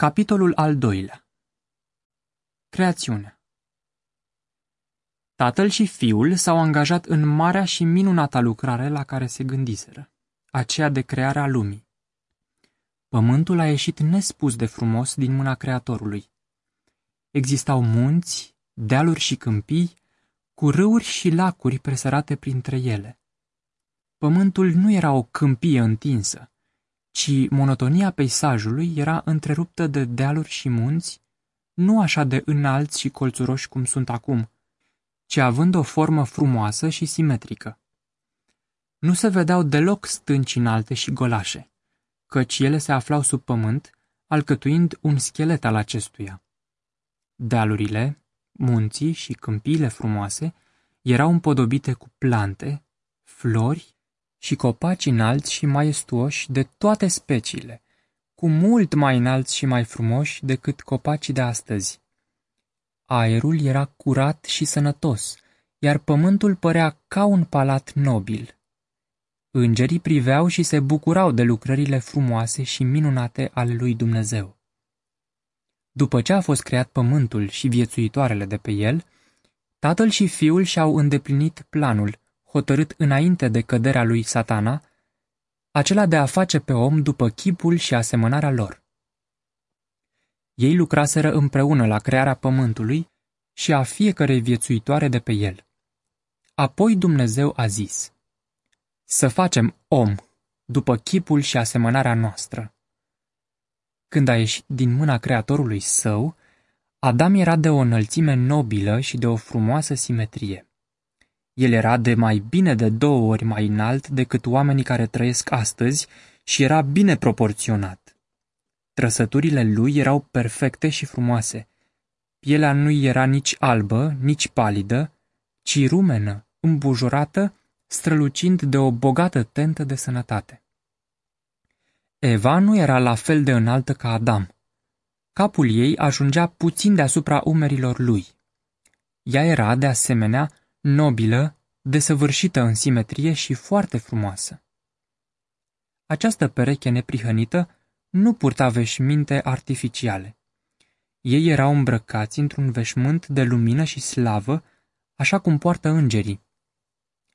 Capitolul al doilea Creațiunea Tatăl și fiul s-au angajat în marea și minunata lucrare la care se gândiseră, aceea de crearea lumii. Pământul a ieșit nespus de frumos din mâna Creatorului. Existau munți, dealuri și câmpii, cu râuri și lacuri presărate printre ele. Pământul nu era o câmpie întinsă, ci monotonia peisajului era întreruptă de dealuri și munți, nu așa de înalți și colțuroși cum sunt acum, ci având o formă frumoasă și simetrică. Nu se vedeau deloc stânci înalte și golașe, căci ele se aflau sub pământ, alcătuind un schelet al acestuia. Dealurile, munții și câmpiile frumoase erau împodobite cu plante, flori și copaci înalți și maestuoși de toate speciile, cu mult mai înalți și mai frumoși decât copacii de astăzi. Aerul era curat și sănătos, iar pământul părea ca un palat nobil. Îngerii priveau și se bucurau de lucrările frumoase și minunate ale lui Dumnezeu. După ce a fost creat pământul și viețuitoarele de pe el, tatăl și fiul și-au îndeplinit planul, hotărât înainte de căderea lui satana, acela de a face pe om după chipul și asemănarea lor. Ei lucraseră împreună la crearea pământului și a fiecărei viețuitoare de pe el. Apoi Dumnezeu a zis, să facem om, după chipul și asemănarea noastră. Când a ieșit din mâna Creatorului său, Adam era de o înălțime nobilă și de o frumoasă simetrie. El era de mai bine de două ori mai înalt decât oamenii care trăiesc astăzi și era bine proporționat. Trăsăturile lui erau perfecte și frumoase. Pielea nu era nici albă, nici palidă, ci rumenă, îmbujurată, strălucind de o bogată tentă de sănătate. Eva nu era la fel de înaltă ca Adam. Capul ei ajungea puțin deasupra umerilor lui. Ea era, de asemenea, nobilă, desăvârșită în simetrie și foarte frumoasă. Această pereche neprihănită nu purta veșminte artificiale. Ei erau îmbrăcați într-un veșmânt de lumină și slavă, așa cum poartă îngerii.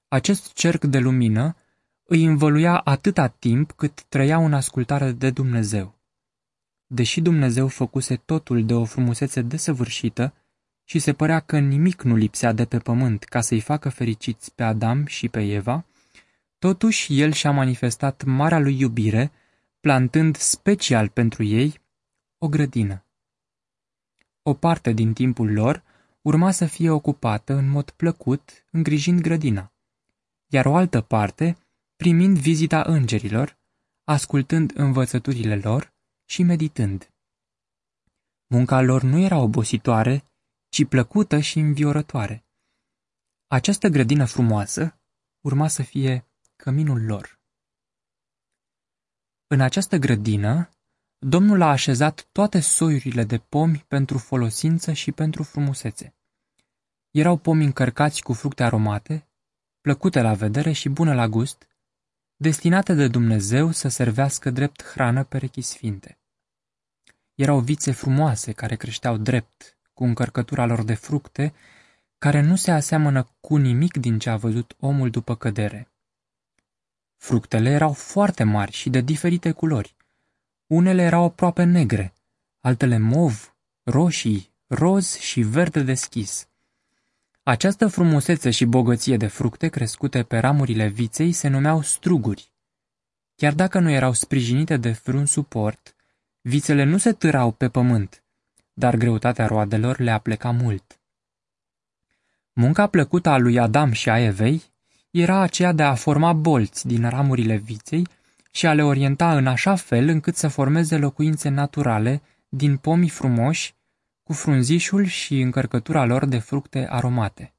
Acest cerc de lumină îi învăluia atâta timp cât trăiau în ascultare de Dumnezeu. Deși Dumnezeu făcuse totul de o frumusețe desăvârșită, și se părea că nimic nu lipsea de pe pământ ca să-i facă fericiți pe Adam și pe Eva, totuși el și-a manifestat marea lui iubire, plantând special pentru ei o grădină. O parte din timpul lor urma să fie ocupată în mod plăcut îngrijind grădina, iar o altă parte primind vizita îngerilor, ascultând învățăturile lor și meditând. Munca lor nu era obositoare, ci plăcută și înviorătoare. Această grădină frumoasă urma să fie căminul lor. În această grădină, Domnul a așezat toate soiurile de pomi pentru folosință și pentru frumusețe. Erau pomi încărcați cu fructe aromate, plăcute la vedere și bune la gust, destinate de Dumnezeu să servească drept hrană perechii sfinte. Erau vițe frumoase care creșteau drept, cu încărcătura lor de fructe, care nu se aseamănă cu nimic din ce a văzut omul după cădere. Fructele erau foarte mari și de diferite culori. Unele erau aproape negre, altele mov, roșii, roz și verde deschis. Această frumusețe și bogăție de fructe crescute pe ramurile viței se numeau struguri. Chiar dacă nu erau sprijinite de vreun suport, vițele nu se târau pe pământ, dar greutatea roadelor le pleca mult. Munca plăcută a lui Adam și a Evei era aceea de a forma bolți din ramurile viței și a le orienta în așa fel încât să formeze locuințe naturale din pomii frumoși, cu frunzișul și încărcătura lor de fructe aromate.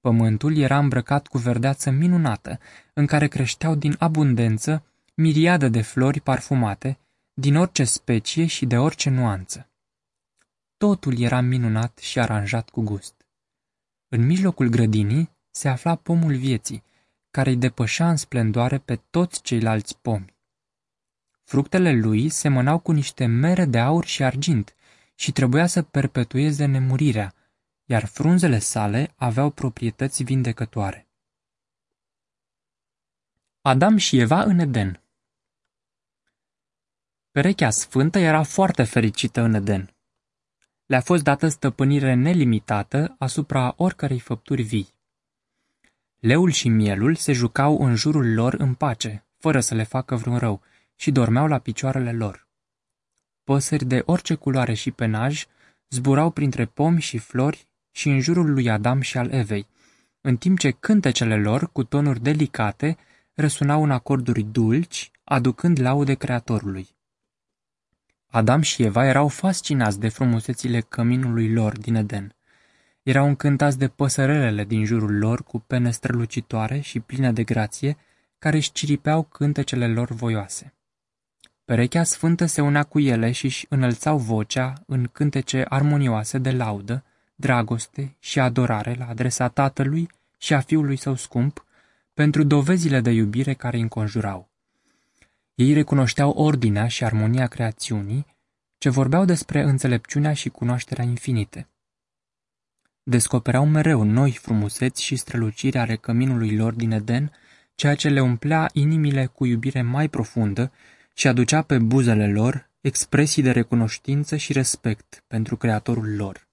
Pământul era îmbrăcat cu verdeață minunată, în care creșteau din abundență miriadă de flori parfumate, din orice specie și de orice nuanță. Totul era minunat și aranjat cu gust. În mijlocul grădinii se afla pomul vieții, care îi depășea în splendoare pe toți ceilalți pomi. Fructele lui semănau cu niște mere de aur și argint și trebuia să perpetueze nemurirea, iar frunzele sale aveau proprietăți vindecătoare. Adam și Eva în Eden Perechea sfântă era foarte fericită în Eden. Le-a fost dată stăpânire nelimitată asupra oricărei făpturi vii. Leul și mielul se jucau în jurul lor în pace, fără să le facă vreun rău, și dormeau la picioarele lor. Păsări de orice culoare și penaj zburau printre pomi și flori și în jurul lui Adam și al Evei, în timp ce cântecele lor, cu tonuri delicate, răsunau în acorduri dulci, aducând laude Creatorului. Adam și Eva erau fascinați de frumusețile căminului lor din Eden. Erau încântați de păsărelele din jurul lor cu pene strălucitoare și pline de grație, care își ciripeau cântecele lor voioase. Perechea sfântă se unea cu ele și își înălțau vocea în cântece armonioase de laudă, dragoste și adorare la adresa tatălui și a fiului său scump, pentru dovezile de iubire care îi înconjurau. Ei recunoșteau ordinea și armonia creațiunii, ce vorbeau despre înțelepciunea și cunoașterea infinite. Descopereau mereu noi frumuseți și străluciri ale căminului lor din Eden, ceea ce le umplea inimile cu iubire mai profundă și aducea pe buzele lor expresii de recunoștință și respect pentru Creatorul lor.